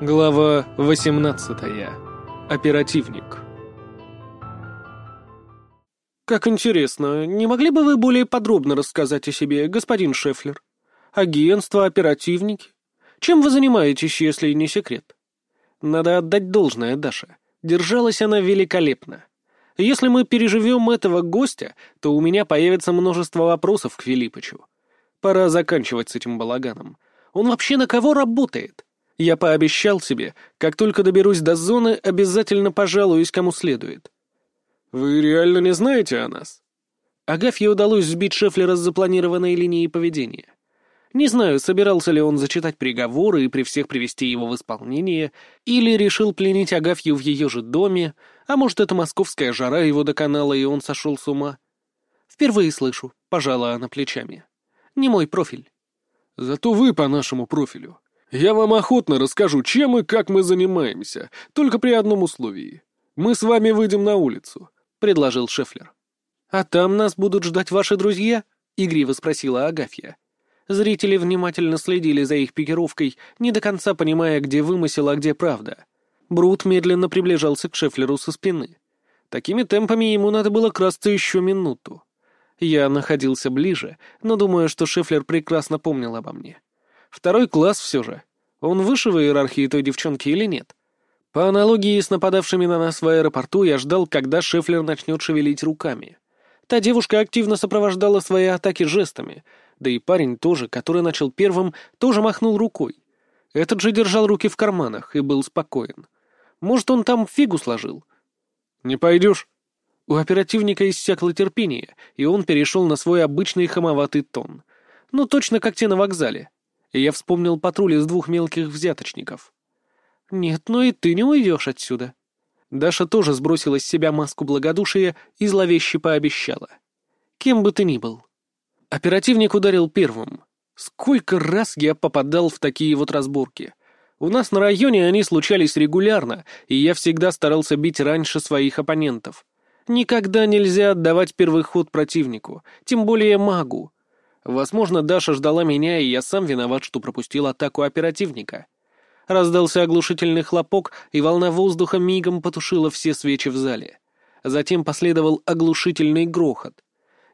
Глава 18. Оперативник. Как интересно, не могли бы вы более подробно рассказать о себе, господин Шефлер? Агентство, оперативники? Чем вы занимаетесь, если не секрет? Надо отдать должное Даше. Держалась она великолепно. Если мы переживем этого гостя, то у меня появится множество вопросов к Филиппычу. Пора заканчивать с этим балаганом. Он вообще на кого работает? Я пообещал себе, как только доберусь до зоны, обязательно пожалуюсь кому следует. «Вы реально не знаете о нас?» Агафье удалось сбить Шефлера с запланированной линии поведения. Не знаю, собирался ли он зачитать приговоры и при всех привести его в исполнение, или решил пленить Агафью в ее же доме, а может, это московская жара его доконала, и он сошел с ума. Впервые слышу, пожала она плечами. Не мой профиль. Зато вы по нашему профилю. Я вам охотно расскажу, чем и как мы занимаемся, только при одном условии. Мы с вами выйдем на улицу», — предложил Шефлер. «А там нас будут ждать ваши друзья?» — игриво спросила Агафья. Зрители внимательно следили за их пикировкой, не до конца понимая, где вымысел, а где правда. Брут медленно приближался к Шефлеру со спины. Такими темпами ему надо было красться еще минуту. Я находился ближе, но думаю, что Шефлер прекрасно помнил обо мне. Второй класс все же. Он выше в иерархии той девчонки или нет? По аналогии с нападавшими на нас в аэропорту, я ждал, когда Шефлер начнет шевелить руками. Та девушка активно сопровождала свои атаки жестами, да и парень тоже, который начал первым, тоже махнул рукой. Этот же держал руки в карманах и был спокоен. Может, он там фигу сложил? «Не пойдешь?» У оперативника иссякло терпение, и он перешел на свой обычный хамоватый тон. Ну, точно как те на вокзале и я вспомнил патруль из двух мелких взяточников. «Нет, ну и ты не уйдешь отсюда». Даша тоже сбросила с себя маску благодушия и зловеще пообещала. «Кем бы ты ни был». Оперативник ударил первым. Сколько раз я попадал в такие вот разборки. У нас на районе они случались регулярно, и я всегда старался бить раньше своих оппонентов. Никогда нельзя отдавать первый ход противнику, тем более магу. Возможно, Даша ждала меня, и я сам виноват, что пропустил атаку оперативника. Раздался оглушительный хлопок, и волна воздуха мигом потушила все свечи в зале. Затем последовал оглушительный грохот.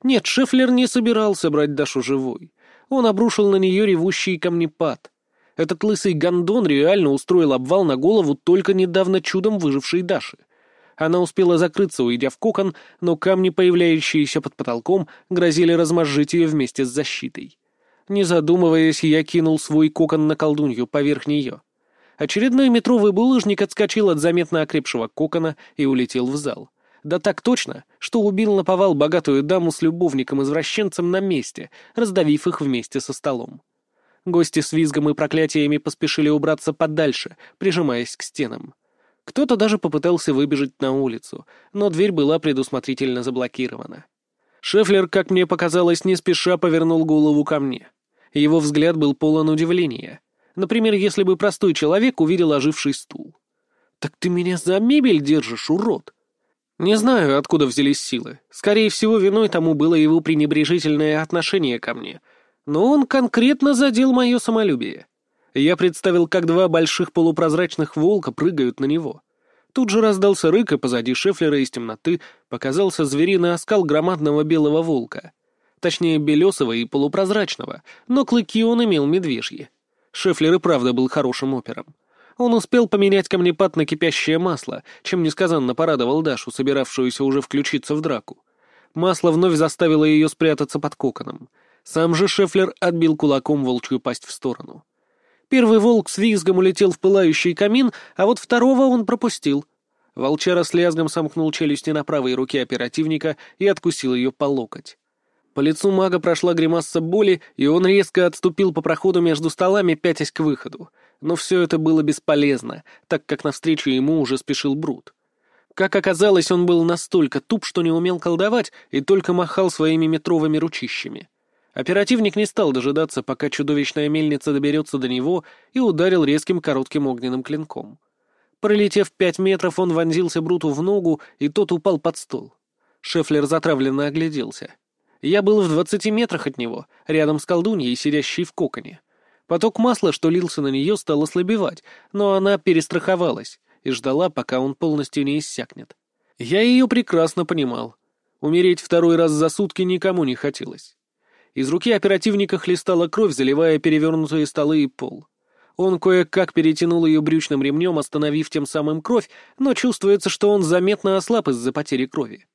Нет, Шефлер не собирался брать Дашу живой. Он обрушил на нее ревущий камнепад. Этот лысый гондон реально устроил обвал на голову только недавно чудом выжившей Даши. Она успела закрыться, уйдя в кокон, но камни, появляющиеся под потолком, грозили размозжить ее вместе с защитой. Не задумываясь, я кинул свой кокон на колдунью поверх нее. Очередной метровый булыжник отскочил от заметно окрепшего кокона и улетел в зал. Да так точно, что убил наповал богатую даму с любовником-извращенцем на месте, раздавив их вместе со столом. Гости с визгом и проклятиями поспешили убраться подальше, прижимаясь к стенам. Кто-то даже попытался выбежать на улицу, но дверь была предусмотрительно заблокирована. Шефлер, как мне показалось, не спеша повернул голову ко мне. Его взгляд был полон удивления. Например, если бы простой человек увидел оживший стул. «Так ты меня за мебель держишь, урод!» Не знаю, откуда взялись силы. Скорее всего, виной тому было его пренебрежительное отношение ко мне. Но он конкретно задел мое самолюбие. Я представил, как два больших полупрозрачных волка прыгают на него. Тут же раздался рык, и позади Шефлера из темноты показался звериный оскал громадного белого волка. Точнее, белесого и полупрозрачного, но клыки он имел медвежьи. Шефлер и правда был хорошим опером. Он успел поменять камнепад на кипящее масло, чем несказанно порадовал Дашу, собиравшуюся уже включиться в драку. Масло вновь заставило ее спрятаться под коконом. Сам же Шефлер отбил кулаком волчью пасть в сторону. Первый волк с визгом улетел в пылающий камин, а вот второго он пропустил. Волчара с лязгом сомкнул челюсти на правой руке оперативника и откусил ее по локоть. По лицу мага прошла гримаса боли, и он резко отступил по проходу между столами, пятясь к выходу. Но все это было бесполезно, так как навстречу ему уже спешил Брут. Как оказалось, он был настолько туп, что не умел колдовать и только махал своими метровыми ручищами. Оперативник не стал дожидаться, пока чудовищная мельница доберется до него, и ударил резким коротким огненным клинком. Пролетев пять метров, он вонзился Бруту в ногу, и тот упал под стол. Шефлер затравленно огляделся. Я был в двадцати метрах от него, рядом с колдуньей, сидящей в коконе. Поток масла, что лился на нее, стал ослабевать, но она перестраховалась и ждала, пока он полностью не иссякнет. Я ее прекрасно понимал. Умереть второй раз за сутки никому не хотелось. Из руки оперативника хлестала кровь, заливая перевернутые столы и пол. Он кое-как перетянул ее брючным ремнем, остановив тем самым кровь, но чувствуется, что он заметно ослаб из-за потери крови.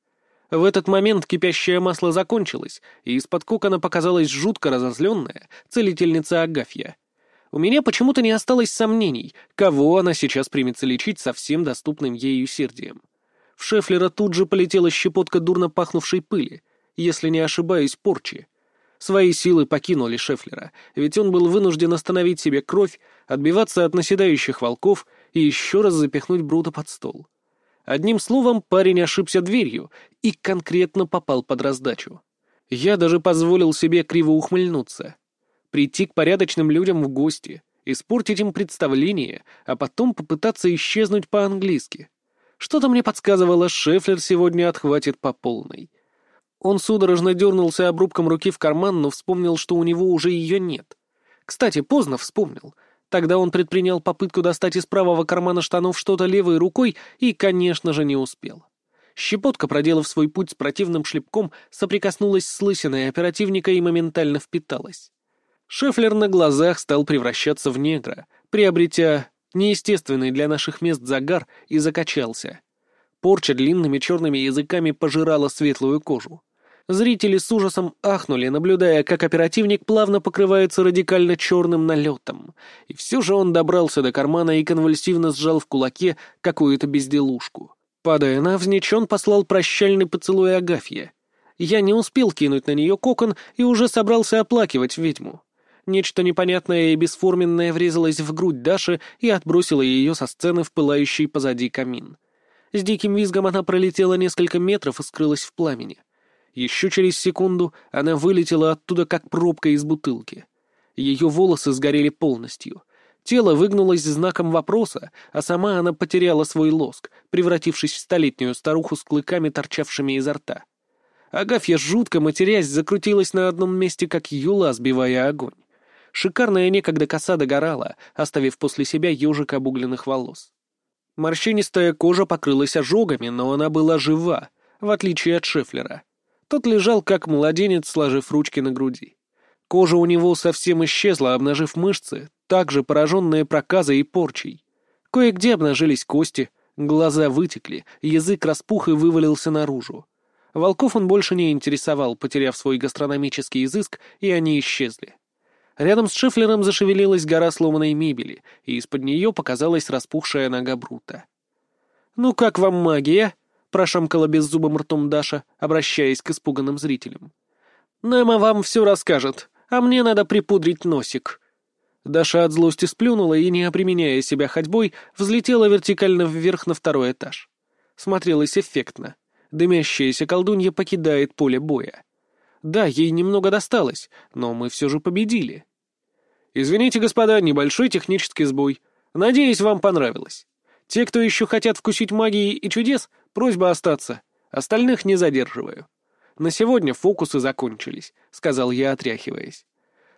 В этот момент кипящее масло закончилось, и из-под кокона показалась жутко разозленная целительница Агафья. У меня почему-то не осталось сомнений, кого она сейчас примется лечить со всем доступным ей усердием. В Шефлера тут же полетела щепотка дурно пахнувшей пыли, если не ошибаюсь, порчи. Свои силы покинули Шефлера, ведь он был вынужден остановить себе кровь, отбиваться от наседающих волков и еще раз запихнуть Брута под стол. Одним словом, парень ошибся дверью и конкретно попал под раздачу. Я даже позволил себе криво ухмыльнуться. Прийти к порядочным людям в гости, испортить им представление, а потом попытаться исчезнуть по-английски. Что-то мне подсказывало, Шефлер сегодня отхватит по полной. Он судорожно дернулся обрубком руки в карман, но вспомнил, что у него уже ее нет. Кстати, поздно вспомнил — Тогда он предпринял попытку достать из правого кармана штанов что-то левой рукой и, конечно же, не успел. Щепотка, проделав свой путь с противным шлепком, соприкоснулась с лысиной оперативника и моментально впиталась. Шефлер на глазах стал превращаться в негра, приобретя неестественный для наших мест загар и закачался. Порча длинными черными языками пожирала светлую кожу. Зрители с ужасом ахнули, наблюдая, как оперативник плавно покрывается радикально черным налетом. И все же он добрался до кармана и конвульсивно сжал в кулаке какую-то безделушку. Падая навзничь, он послал прощальный поцелуй Агафье. Я не успел кинуть на нее кокон и уже собрался оплакивать ведьму. Нечто непонятное и бесформенное врезалось в грудь Даши и отбросило ее со сцены в пылающий позади камин. С диким визгом она пролетела несколько метров и скрылась в пламени. Еще через секунду она вылетела оттуда, как пробка из бутылки. Ее волосы сгорели полностью. Тело выгнулось знаком вопроса, а сама она потеряла свой лоск, превратившись в столетнюю старуху с клыками, торчавшими изо рта. Агафья, жутко матерясь, закрутилась на одном месте, как юла, сбивая огонь. Шикарная некогда коса догорала, оставив после себя ежик обугленных волос. Морщинистая кожа покрылась ожогами, но она была жива, в отличие от Шефлера. Тот лежал как младенец, сложив ручки на груди. Кожа у него совсем исчезла, обнажив мышцы, также пораженные проказой и порчей. Кое-где обнажились кости, глаза вытекли, язык распух и вывалился наружу. Волков он больше не интересовал, потеряв свой гастрономический изыск, и они исчезли. Рядом с Шефлером зашевелилась гора сломанной мебели, и из-под нее показалась распухшая нога Брута. «Ну как вам магия?» Прошамкала беззубым ртом Даша, обращаясь к испуганным зрителям. «Немо вам все расскажет, а мне надо припудрить носик». Даша от злости сплюнула и, не оприменяя себя ходьбой, взлетела вертикально вверх на второй этаж. Смотрелось эффектно. Дымящаяся колдунья покидает поле боя. Да, ей немного досталось, но мы все же победили. «Извините, господа, небольшой технический сбой. Надеюсь, вам понравилось. Те, кто еще хотят вкусить магии и чудес, Просьба остаться. Остальных не задерживаю. На сегодня фокусы закончились», — сказал я, отряхиваясь.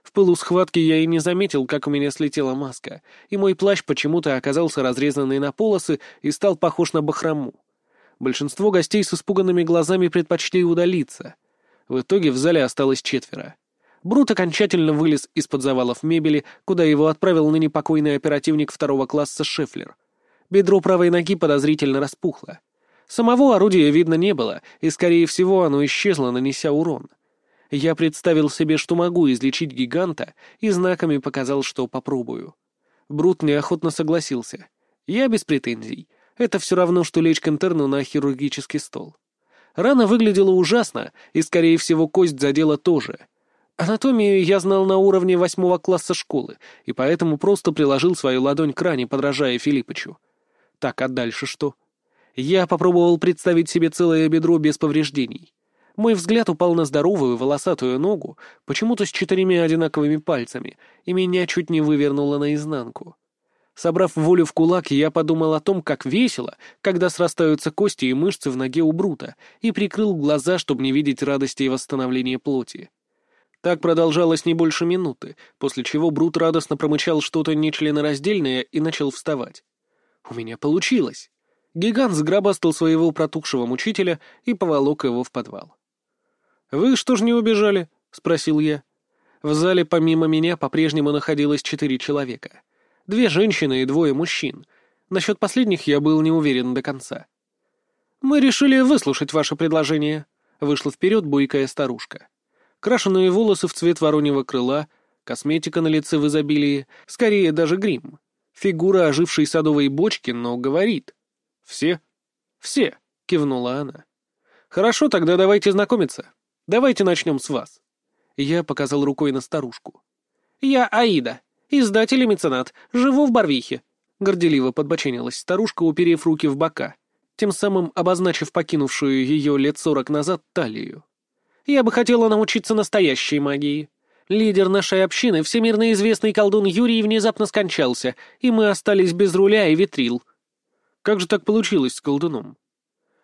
В пылу схватки я и не заметил, как у меня слетела маска, и мой плащ почему-то оказался разрезанный на полосы и стал похож на бахрому. Большинство гостей с испуганными глазами предпочли удалиться. В итоге в зале осталось четверо. Брут окончательно вылез из-под завалов мебели, куда его отправил ныне покойный оперативник второго класса Шефлер. Бедро правой ноги подозрительно распухло. Самого орудия видно не было, и, скорее всего, оно исчезло, нанеся урон. Я представил себе, что могу излечить гиганта, и знаками показал, что попробую. Брут неохотно согласился. Я без претензий. Это все равно, что лечь к интерну на хирургический стол. Рана выглядела ужасно, и, скорее всего, кость задела тоже. Анатомию я знал на уровне восьмого класса школы, и поэтому просто приложил свою ладонь к ране, подражая Филиппычу. Так, а дальше что? Я попробовал представить себе целое бедро без повреждений. Мой взгляд упал на здоровую волосатую ногу, почему-то с четырьмя одинаковыми пальцами, и меня чуть не вывернуло наизнанку. Собрав волю в кулак, я подумал о том, как весело, когда срастаются кости и мышцы в ноге у Брута, и прикрыл глаза, чтобы не видеть радости и восстановления плоти. Так продолжалось не больше минуты, после чего Брут радостно промычал что-то нечленораздельное и начал вставать. У меня получилось. Гигант сгробастал своего протухшего мучителя и поволок его в подвал. «Вы что ж не убежали?» — спросил я. В зале помимо меня по-прежнему находилось четыре человека. Две женщины и двое мужчин. Насчет последних я был не уверен до конца. «Мы решили выслушать ваше предложение», — вышла вперед бойкая старушка. Крашеные волосы в цвет вороньего крыла, косметика на лице в изобилии, скорее даже грим. Фигура ожившей садовой бочки, но говорит. «Все?» «Все», — кивнула она. «Хорошо, тогда давайте знакомиться. Давайте начнем с вас». Я показал рукой на старушку. «Я Аида, издатель и меценат, живу в Барвихе», — горделиво подбоченилась старушка, уперев руки в бока, тем самым обозначив покинувшую ее лет сорок назад талию. «Я бы хотела научиться настоящей магии. Лидер нашей общины, всемирно известный колдун Юрий, внезапно скончался, и мы остались без руля и ветрил». «Как же так получилось с колдуном?»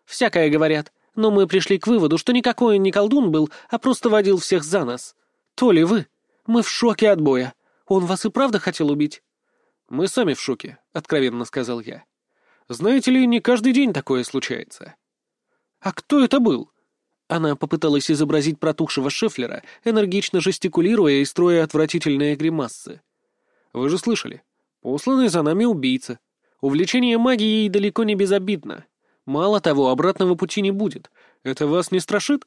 «Всякое говорят но мы пришли к выводу, что никакой он не колдун был, а просто водил всех за нас. То ли вы? Мы в шоке от боя. Он вас и правда хотел убить?» «Мы сами в шоке», — откровенно сказал я. «Знаете ли, не каждый день такое случается». «А кто это был?» Она попыталась изобразить протухшего Шефлера, энергично жестикулируя и строя отвратительные гримассы. «Вы же слышали. Посланный за нами убийца. Увлечение магией далеко не безобидно. Мало того, обратного пути не будет. Это вас не страшит?»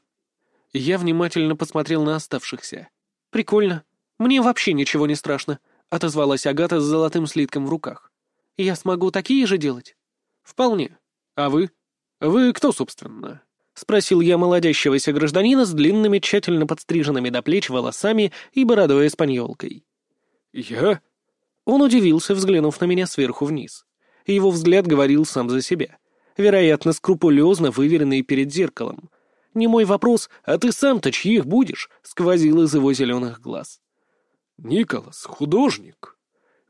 Я внимательно посмотрел на оставшихся. «Прикольно. Мне вообще ничего не страшно», — отозвалась Агата с золотым слитком в руках. «Я смогу такие же делать?» «Вполне. А вы? Вы кто, собственно?» — спросил я молодящегося гражданина с длинными, тщательно подстриженными до плеч волосами и бородой испаньолкой. «Я?» Он удивился, взглянув на меня сверху вниз. Его взгляд говорил сам за себя вероятно, скрупулезно выверенный перед зеркалом. Не мой вопрос, а ты сам-то чьих будешь?» — сквозил из его зеленых глаз. «Николас, художник».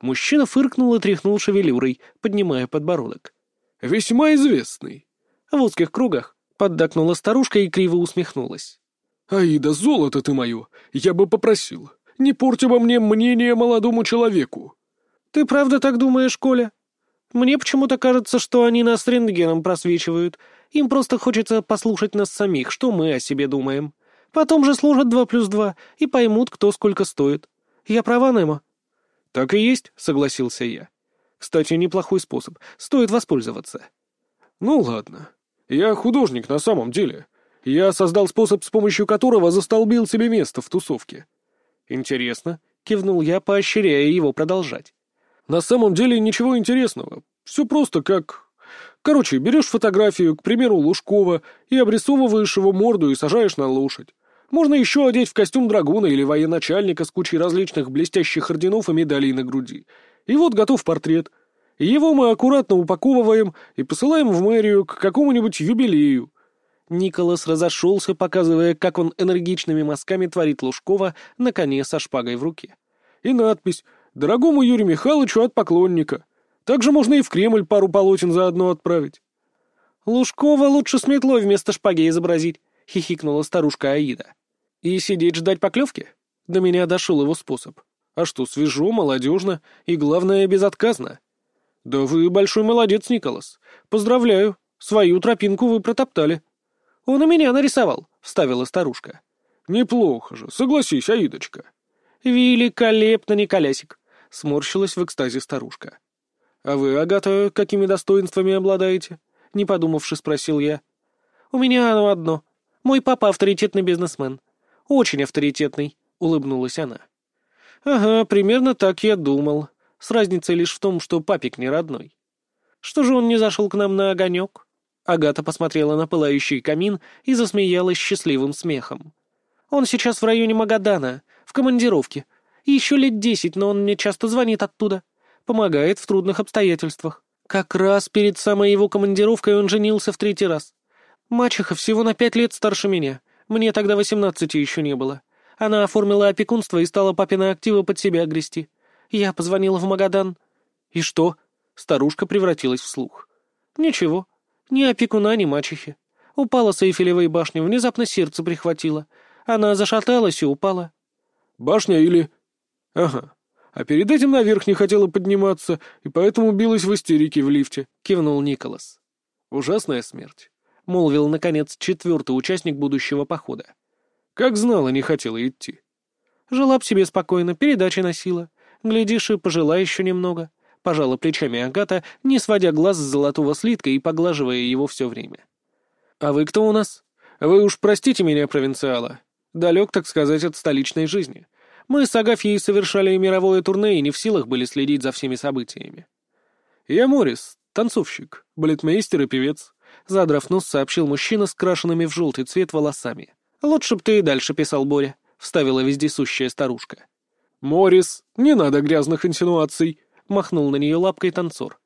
Мужчина фыркнул и тряхнул шевелюрой, поднимая подбородок. «Весьма известный». В узких кругах поддакнула старушка и криво усмехнулась. «Аида, золото ты мое! Я бы попросил. Не порть обо мне мнение молодому человеку». «Ты правда так думаешь, Коля?» Мне почему-то кажется, что они нас рентгеном просвечивают. Им просто хочется послушать нас самих, что мы о себе думаем. Потом же сложат два плюс два и поймут, кто сколько стоит. Я права, Немо?» «Так и есть», — согласился я. «Кстати, неплохой способ. Стоит воспользоваться». «Ну ладно. Я художник на самом деле. Я создал способ, с помощью которого застолбил себе место в тусовке». «Интересно», — кивнул я, поощряя его продолжать. На самом деле ничего интересного. Все просто как... Короче, берешь фотографию, к примеру, Лужкова, и обрисовываешь его морду и сажаешь на лошадь. Можно еще одеть в костюм драгуна или военачальника с кучей различных блестящих орденов и медалей на груди. И вот готов портрет. Его мы аккуратно упаковываем и посылаем в мэрию к какому-нибудь юбилею. Николас разошелся, показывая, как он энергичными мазками творит Лужкова на коне со шпагой в руке. И надпись Дорогому Юрию Михайловичу от поклонника. Также можно и в Кремль пару полотен заодно отправить. Лужкова лучше с метлой вместо шпаги изобразить, — хихикнула старушка Аида. И сидеть ждать поклевки? До меня дошел его способ. А что, свежо, молодежно и, главное, безотказно. Да вы большой молодец, Николас. Поздравляю, свою тропинку вы протоптали. Он и меня нарисовал, — вставила старушка. Неплохо же, согласись, Аидочка. Великолепно, Николясик сморщилась в экстазе старушка. «А вы, Агата, какими достоинствами обладаете?» — не подумавши, спросил я. «У меня оно одно. Мой папа авторитетный бизнесмен. Очень авторитетный», — улыбнулась она. «Ага, примерно так я думал. С разницей лишь в том, что папик не родной. Что же он не зашел к нам на огонек?» Агата посмотрела на пылающий камин и засмеялась счастливым смехом. «Он сейчас в районе Магадана, в командировке, еще лет десять, но он мне часто звонит оттуда. Помогает в трудных обстоятельствах. Как раз перед самой его командировкой он женился в третий раз. Мачеха всего на пять лет старше меня. Мне тогда восемнадцати еще не было. Она оформила опекунство и стала папины активы под себя грести. Я позвонила в Магадан. И что? Старушка превратилась в слух. Ничего. Ни опекуна, ни мачехи. Упала с Эйфелевой башни, внезапно сердце прихватило. Она зашаталась и упала. Башня или...» «Ага. А перед этим наверх не хотела подниматься, и поэтому билась в истерике в лифте», — кивнул Николас. «Ужасная смерть», — молвил, наконец, четвертый участник будущего похода. «Как знала, не хотела идти». «Жила б себе спокойно, передачи носила. Глядишь, и пожила еще немного», — пожала плечами Агата, не сводя глаз с золотого слитка и поглаживая его все время. «А вы кто у нас? Вы уж простите меня, провинциала. Далек, так сказать, от столичной жизни. Мы с Агафьей совершали мировое турне и не в силах были следить за всеми событиями. Я Морис, танцовщик, балетмейстер и певец. Задрав нос, сообщил мужчина с крашенными в желтый цвет волосами. «Лучше б ты и дальше писал, Боря», — вставила вездесущая старушка. «Морис, не надо грязных инсинуаций», — махнул на нее лапкой танцор.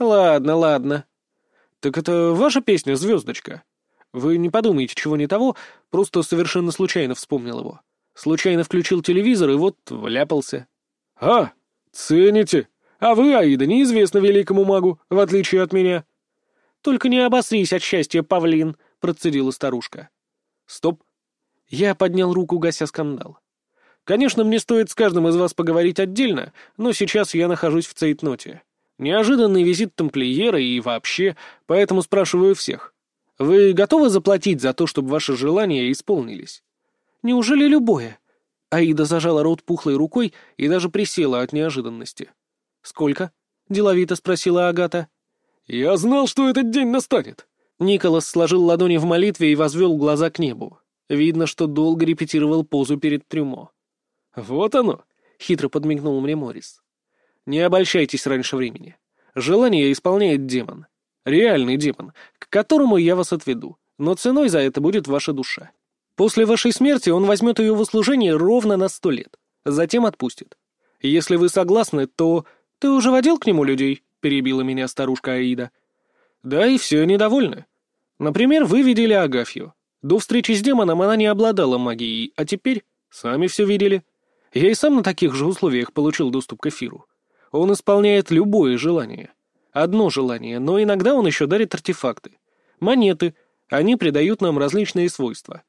«Ладно, ладно». «Так это ваша песня, звездочка?» «Вы не подумайте, чего не того, просто совершенно случайно вспомнил его. Случайно включил телевизор и вот вляпался». «А, цените. А вы, Аида, неизвестно великому магу, в отличие от меня». «Только не обосрись от счастья, павлин», — процедила старушка. «Стоп». Я поднял руку, гася скандал. «Конечно, мне стоит с каждым из вас поговорить отдельно, но сейчас я нахожусь в цейтноте. Неожиданный визит тамплиера и вообще, поэтому спрашиваю всех. Вы готовы заплатить за то, чтобы ваши желания исполнились?» Неужели любое?» Аида зажала рот пухлой рукой и даже присела от неожиданности. «Сколько?» — деловито спросила Агата. «Я знал, что этот день настанет!» Николас сложил ладони в молитве и возвел глаза к небу. Видно, что долго репетировал позу перед трюмо. «Вот оно!» — хитро подмигнул мне Морис. «Не обольщайтесь раньше времени. Желание исполняет демон. Реальный демон, к которому я вас отведу, но ценой за это будет ваша душа. После вашей смерти он возьмет ее в услужение ровно на сто лет, затем отпустит. Если вы согласны, то... Ты уже водил к нему людей?» — перебила меня старушка Аида. «Да, и все недовольны. Например, вы видели Агафью. До встречи с демоном она не обладала магией, а теперь сами все видели. Я и сам на таких же условиях получил доступ к эфиру. Он исполняет любое желание. Одно желание, но иногда он еще дарит артефакты. Монеты. Они придают нам различные свойства.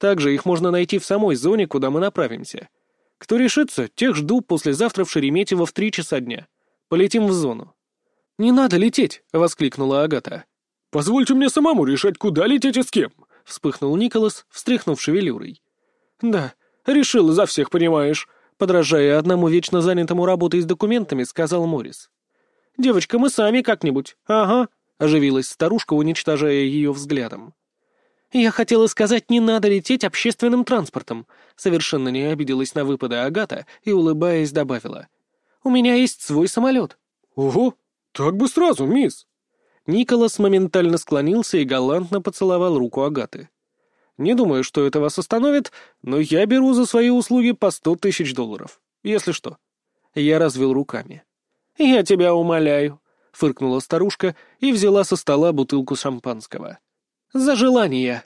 Также их можно найти в самой зоне, куда мы направимся. Кто решится, тех жду послезавтра в Шереметьево в три часа дня. Полетим в зону». «Не надо лететь!» — воскликнула Агата. «Позвольте мне самому решать, куда лететь и с кем!» — вспыхнул Николас, встряхнув шевелюрой. «Да, решил за всех, понимаешь», — подражая одному вечно занятому работой с документами, сказал Морис. «Девочка, мы сами как-нибудь. Ага», — оживилась старушка, уничтожая ее взглядом. «Я хотела сказать, не надо лететь общественным транспортом», совершенно не обиделась на выпады Агата и, улыбаясь, добавила. «У меня есть свой самолет». «Ого, так бы сразу, мисс!» Николас моментально склонился и галантно поцеловал руку Агаты. «Не думаю, что это вас остановит, но я беру за свои услуги по сто тысяч долларов, если что». Я развел руками. «Я тебя умоляю», — фыркнула старушка и взяла со стола бутылку шампанского. «За желание!»